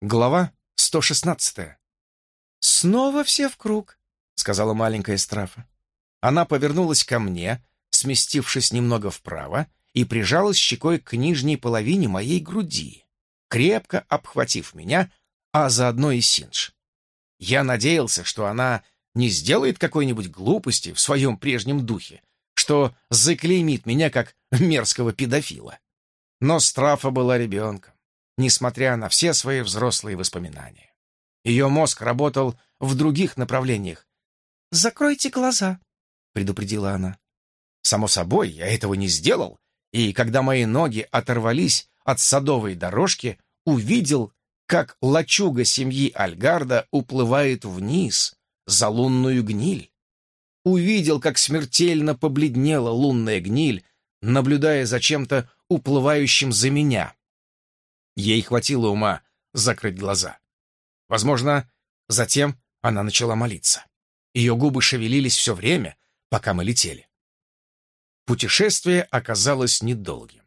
Глава 116. «Снова все в круг», — сказала маленькая Страфа. Она повернулась ко мне, сместившись немного вправо, и прижалась щекой к нижней половине моей груди, крепко обхватив меня, а заодно и Синдж. Я надеялся, что она не сделает какой-нибудь глупости в своем прежнем духе, что заклеймит меня как мерзкого педофила. Но Страфа была ребенком несмотря на все свои взрослые воспоминания. Ее мозг работал в других направлениях. «Закройте глаза», — предупредила она. Само собой, я этого не сделал, и когда мои ноги оторвались от садовой дорожки, увидел, как лачуга семьи Альгарда уплывает вниз, за лунную гниль. Увидел, как смертельно побледнела лунная гниль, наблюдая за чем-то уплывающим за меня. Ей хватило ума закрыть глаза. Возможно, затем она начала молиться. Ее губы шевелились все время, пока мы летели. Путешествие оказалось недолгим.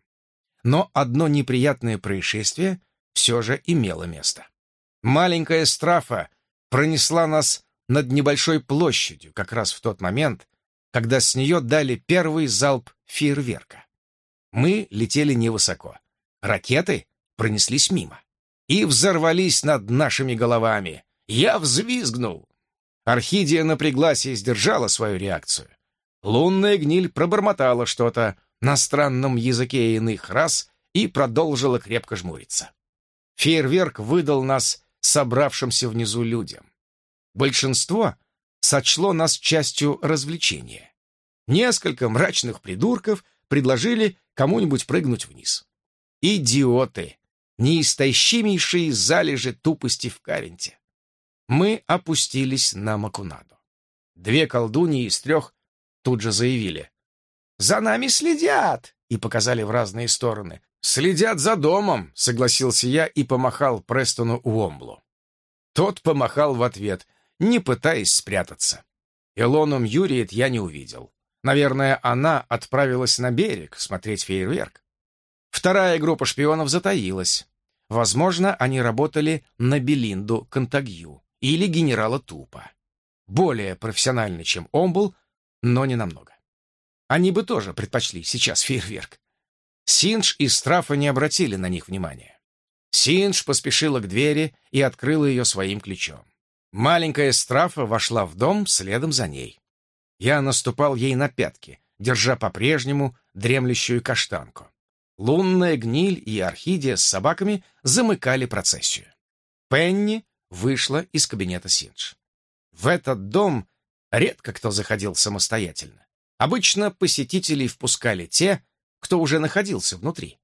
Но одно неприятное происшествие все же имело место. Маленькая страфа пронесла нас над небольшой площадью как раз в тот момент, когда с нее дали первый залп фейерверка. Мы летели невысоко. Ракеты пронеслись мимо и взорвались над нашими головами. Я взвизгнул. Орхидия напряглась и сдержала свою реакцию. Лунная гниль пробормотала что-то на странном языке иных рас и продолжила крепко жмуриться. Фейерверк выдал нас собравшимся внизу людям. Большинство сочло нас частью развлечения. Несколько мрачных придурков предложили кому-нибудь прыгнуть вниз. Идиоты! Неистощимейшие залежи тупости в Каренте. Мы опустились на Макунаду. Две колдуньи из трех тут же заявили. «За нами следят!» и показали в разные стороны. «Следят за домом!» — согласился я и помахал Престону Уомблу. Тот помахал в ответ, не пытаясь спрятаться. Илону Мьюриет я не увидел. Наверное, она отправилась на берег смотреть фейерверк. Вторая группа шпионов затаилась. Возможно, они работали на Белинду Контагью или генерала Тупа. Более профессионально, чем он был, но не намного. Они бы тоже предпочли сейчас фейерверк. Синдж и Страфа не обратили на них внимания. Синдж поспешила к двери и открыла ее своим ключом. Маленькая Страфа вошла в дом следом за ней. Я наступал ей на пятки, держа по-прежнему дремлющую каштанку. Лунная гниль и орхидея с собаками замыкали процессию. Пенни вышла из кабинета Синдж. В этот дом редко кто заходил самостоятельно. Обычно посетителей впускали те, кто уже находился внутри.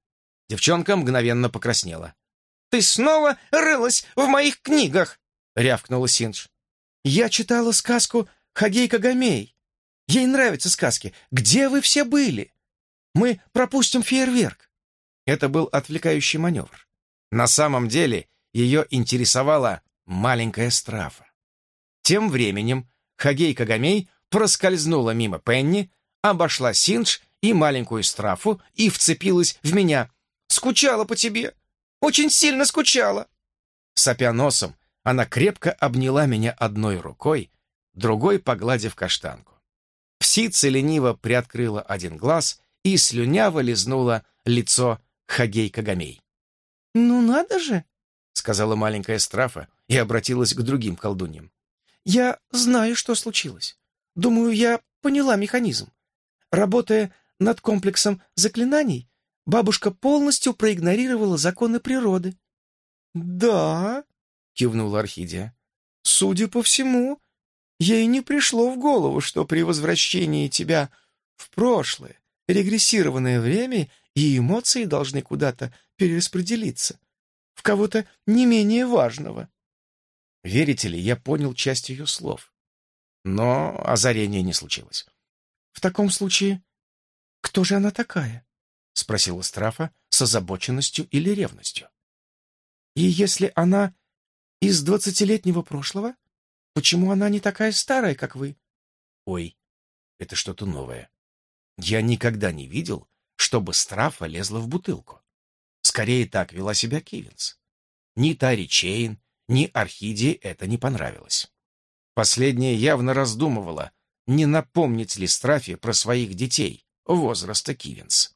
Девчонка мгновенно покраснела. «Ты снова рылась в моих книгах!» — рявкнула Синдж. «Я читала сказку Хагейка Гамей. Ей нравятся сказки. Где вы все были? Мы пропустим фейерверк». Это был отвлекающий маневр. На самом деле ее интересовала маленькая страфа. Тем временем Хагей Кагамей проскользнула мимо Пенни, обошла Синдж и маленькую страфу и вцепилась в меня. «Скучала по тебе! Очень сильно скучала!» Сопя носом, она крепко обняла меня одной рукой, другой погладив каштанку. Псица лениво приоткрыла один глаз и слюняво лизнула лицо Хагей Кагамей. «Ну надо же!» — сказала маленькая Страфа и обратилась к другим колдуньям. «Я знаю, что случилось. Думаю, я поняла механизм. Работая над комплексом заклинаний, бабушка полностью проигнорировала законы природы». «Да», — кивнула Орхидия. «Судя по всему, ей не пришло в голову, что при возвращении тебя в прошлое, регрессированное время и эмоции должны куда-то перераспределиться. В кого-то не менее важного. Верите ли, я понял часть ее слов. Но озарения не случилось. В таком случае, кто же она такая? Спросила Страфа с озабоченностью или ревностью. И если она из двадцатилетнего прошлого, почему она не такая старая, как вы? Ой, это что-то новое. Я никогда не видел, чтобы страфа лезла в бутылку. Скорее так вела себя Кивинс. Ни Тари Чейн, ни Орхидии это не понравилось. Последняя явно раздумывала, не напомнить ли Страфе про своих детей возраста Кивинс.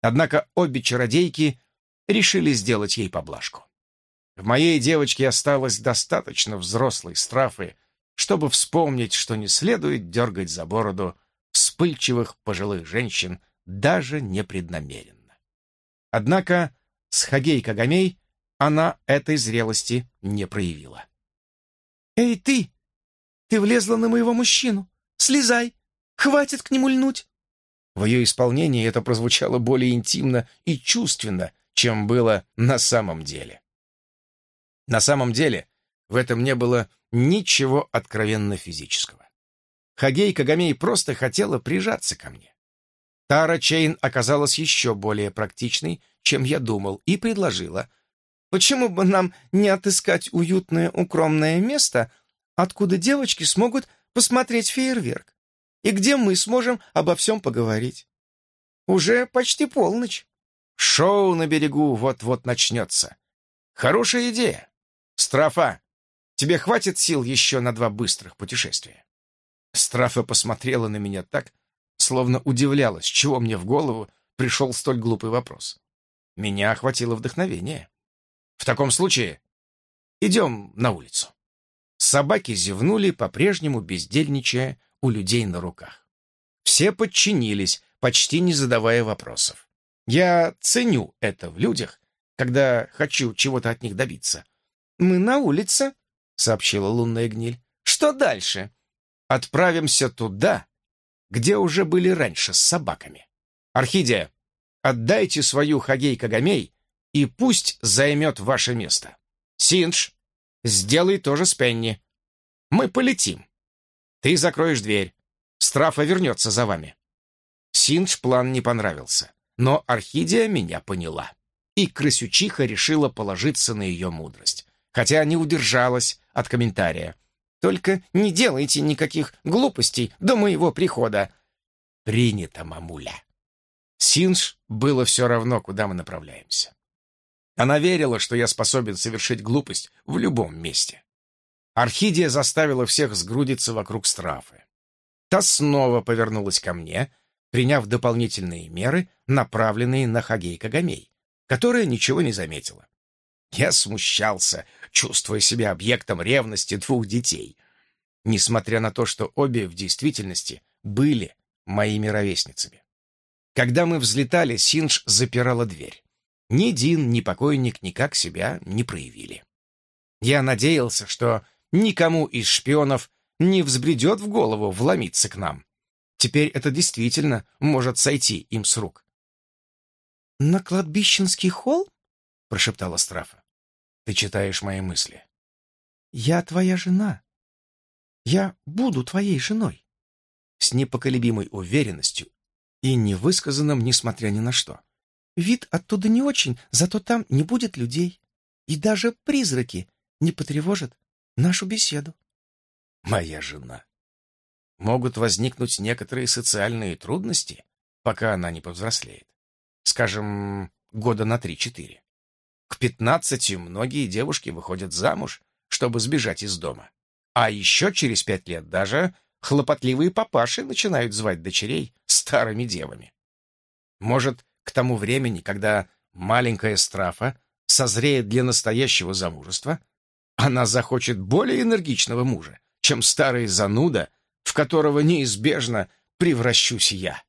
Однако обе чародейки решили сделать ей поблажку. В моей девочке осталось достаточно взрослой страфы, чтобы вспомнить, что не следует дергать за бороду вспыльчивых пожилых женщин даже непреднамеренно. Однако с Хагей Кагамей она этой зрелости не проявила. «Эй, ты! Ты влезла на моего мужчину! Слезай! Хватит к нему льнуть!» В ее исполнении это прозвучало более интимно и чувственно, чем было на самом деле. На самом деле в этом не было ничего откровенно физического. Хагей Кагамей просто хотела прижаться ко мне. Тара Чейн оказалась еще более практичной, чем я думал, и предложила, почему бы нам не отыскать уютное укромное место, откуда девочки смогут посмотреть фейерверк, и где мы сможем обо всем поговорить. Уже почти полночь. Шоу на берегу вот-вот начнется. Хорошая идея. Страфа, тебе хватит сил еще на два быстрых путешествия? Страфа посмотрела на меня так, словно удивлялась, чего мне в голову пришел столь глупый вопрос. Меня охватило вдохновение. В таком случае идем на улицу. Собаки зевнули, по-прежнему бездельничая у людей на руках. Все подчинились, почти не задавая вопросов. Я ценю это в людях, когда хочу чего-то от них добиться. «Мы на улице», — сообщила лунная гниль. «Что дальше?» «Отправимся туда, где уже были раньше с собаками. Орхидея, отдайте свою Хагей Кагамей, и пусть займет ваше место. Синдж, сделай тоже с Пенни. Мы полетим. Ты закроешь дверь. Страфа вернется за вами. Синдж план не понравился, но Орхидея меня поняла. И крысючиха решила положиться на ее мудрость, хотя не удержалась от комментария. «Только не делайте никаких глупостей до моего прихода». «Принято, мамуля». Синдж было все равно, куда мы направляемся. Она верила, что я способен совершить глупость в любом месте. Орхидия заставила всех сгрудиться вокруг страфы. Та снова повернулась ко мне, приняв дополнительные меры, направленные на Хагей Кагамей, которая ничего не заметила. Я смущался, чувствуя себя объектом ревности двух детей, несмотря на то, что обе в действительности были моими ровесницами. Когда мы взлетали, Синдж запирала дверь. Ни Дин, ни покойник никак себя не проявили. Я надеялся, что никому из шпионов не взбредет в голову вломиться к нам. Теперь это действительно может сойти им с рук. «На кладбищенский холл?» — прошептала Страфа. «Ты читаешь мои мысли». «Я твоя жена. Я буду твоей женой». С непоколебимой уверенностью и невысказанным, несмотря ни на что. «Вид оттуда не очень, зато там не будет людей. И даже призраки не потревожат нашу беседу. Моя жена. Могут возникнуть некоторые социальные трудности, пока она не повзрослеет. Скажем, года на три-четыре. К пятнадцати многие девушки выходят замуж, чтобы сбежать из дома. А еще через пять лет даже хлопотливые папаши начинают звать дочерей старыми девами. Может, к тому времени, когда маленькая страфа созреет для настоящего замужества, она захочет более энергичного мужа, чем старый зануда, в которого неизбежно превращусь я.